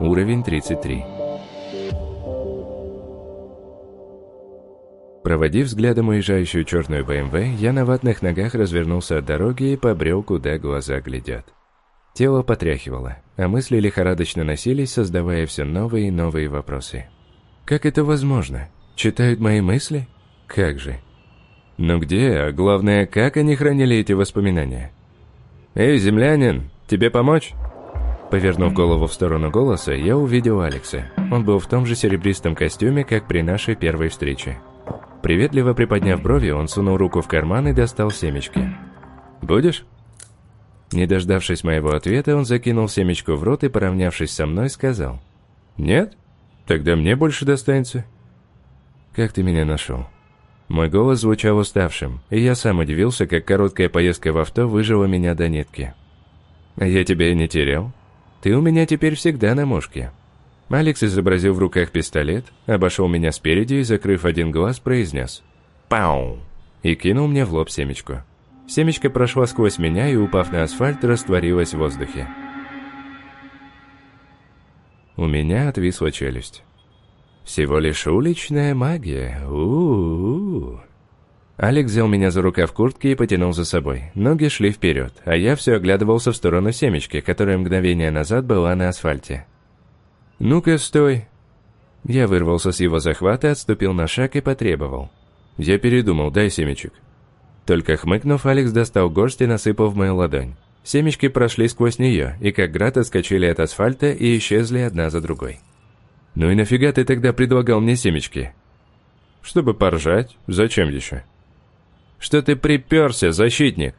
Уровень 33. Проводив взглядом уезжающую черную БМВ, я на ватных ногах развернулся от дороги и побрел, куда глаза глядят. Тело потряхивало, а мысли лихорадочно носились, создавая все новые и новые вопросы. Как это возможно? Читают мои мысли? Как же? Но где, а главное, как они хранили эти воспоминания? «Эй, землянин, тебе помочь?» Повернув голову в сторону голоса, я увидел Алекса. Он был в том же серебристом костюме, как при нашей первой встрече. Приветливо приподняв брови, он сунул руку в карман и достал семечки. «Будешь?» Не дождавшись моего ответа, он закинул семечку в рот и, поравнявшись со мной, сказал. «Нет? Тогда мне больше достанется». «Как ты меня нашел?» Мой голос звучал уставшим, и я сам удивился, как короткая поездка в авто выжила меня до нитки. «А я тебя и не терял. Ты у меня теперь всегда на мушке». Алекс изобразил в руках пистолет, обошел меня спереди и, закрыв один глаз, произнес «Пау!» и кинул мне в лоб семечку. Семечко прошла сквозь меня и, упав на асфальт, растворилась в воздухе. У меня отвисла челюсть. Всего лишь уличная магия. У, -у, -у. Алекс взял меня за рукав куртки и потянул за собой. Ноги шли вперед, а я все оглядывался в сторону семечки, которая мгновение назад была на асфальте. «Ну-ка, стой!» Я вырвался с его захвата, отступил на шаг и потребовал. «Я передумал, дай семечек». Только хмыкнув, Алекс достал горсть и насыпал в мою ладонь. Семечки прошли сквозь нее, и как град отскочили от асфальта и исчезли одна за другой. «Ну и нафига ты тогда предлагал мне семечки?» «Чтобы поржать. Зачем еще?» «Что ты приперся, защитник?»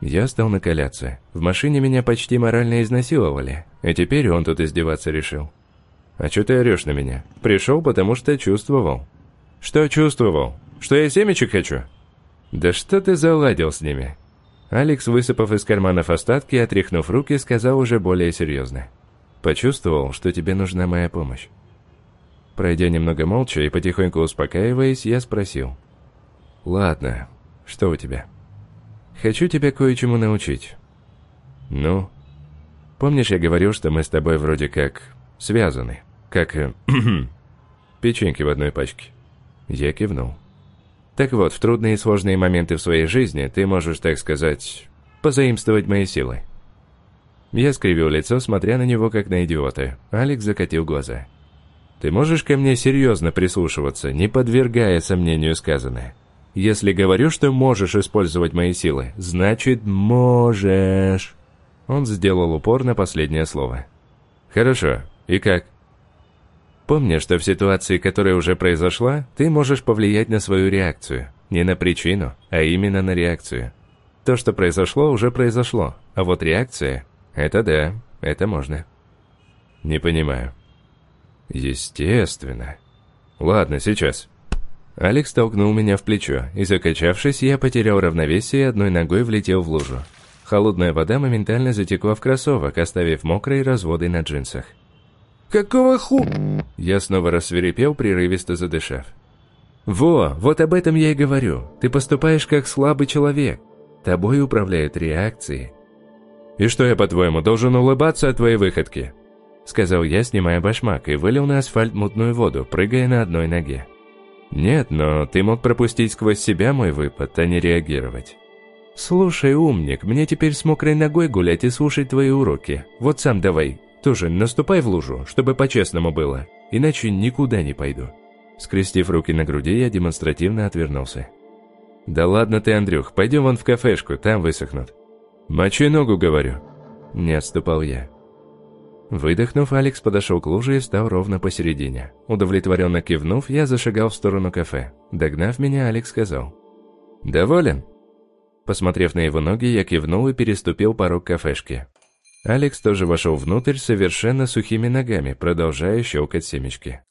Я стал накаляться. В машине меня почти морально изнасиловали, и теперь он тут издеваться решил. «А что ты орешь на меня? Пришел, потому что чувствовал». «Что чувствовал? Что я семечек хочу?» «Да что ты заладил с ними?» Алекс, высыпав из карманов остатки и отряхнув руки, сказал уже более серьезно. Почувствовал, что тебе нужна моя помощь. Пройдя немного молча и потихоньку успокаиваясь, я спросил. «Ладно, что у тебя?» «Хочу тебя кое-чему научить». «Ну?» «Помнишь, я говорил, что мы с тобой вроде как связаны? Как... Э, печеньки в одной пачке?» Я кивнул. «Так вот, в трудные и сложные моменты в своей жизни ты можешь, так сказать, позаимствовать мои силы. Я скривил лицо, смотря на него, как на идиота. Алекс закатил глаза. «Ты можешь ко мне серьезно прислушиваться, не подвергая сомнению сказанное? Если говорю, что можешь использовать мои силы, значит можешь». Он сделал упор на последнее слово. «Хорошо. И как?» Помни, что в ситуации, которая уже произошла, ты можешь повлиять на свою реакцию. Не на причину, а именно на реакцию. То, что произошло, уже произошло, а вот реакция это да, это можно. Не понимаю. Естественно. Ладно, сейчас. Алекс толкнул меня в плечо, и закачавшись, я потерял равновесие и одной ногой влетел в лужу. Холодная вода моментально затекла в кроссовок, оставив мокрые разводы на джинсах. «Какого ху...» Я снова рассверепел, прерывисто задышав. «Во, вот об этом я и говорю. Ты поступаешь как слабый человек. Тобой управляют реакции, «И что я, по-твоему, должен улыбаться от твоей выходки?» Сказал я, снимая башмак, и вылил на асфальт мутную воду, прыгая на одной ноге. «Нет, но ты мог пропустить сквозь себя мой выпад, а не реагировать». «Слушай, умник, мне теперь с мокрой ногой гулять и слушать твои уроки. Вот сам давай, тоже наступай в лужу, чтобы по-честному было, иначе никуда не пойду». Скрестив руки на груди, я демонстративно отвернулся. «Да ладно ты, Андрюх, пойдем вон в кафешку, там высохнут». «Мочи ногу, говорю!» Не отступал я. Выдохнув, Алекс подошел к луже и встал ровно посередине. Удовлетворенно кивнув, я зашагал в сторону кафе. Догнав меня, Алекс сказал. «Доволен?» Посмотрев на его ноги, я кивнул и переступил порог кафешки. Алекс тоже вошел внутрь совершенно сухими ногами, продолжая щелкать семечки.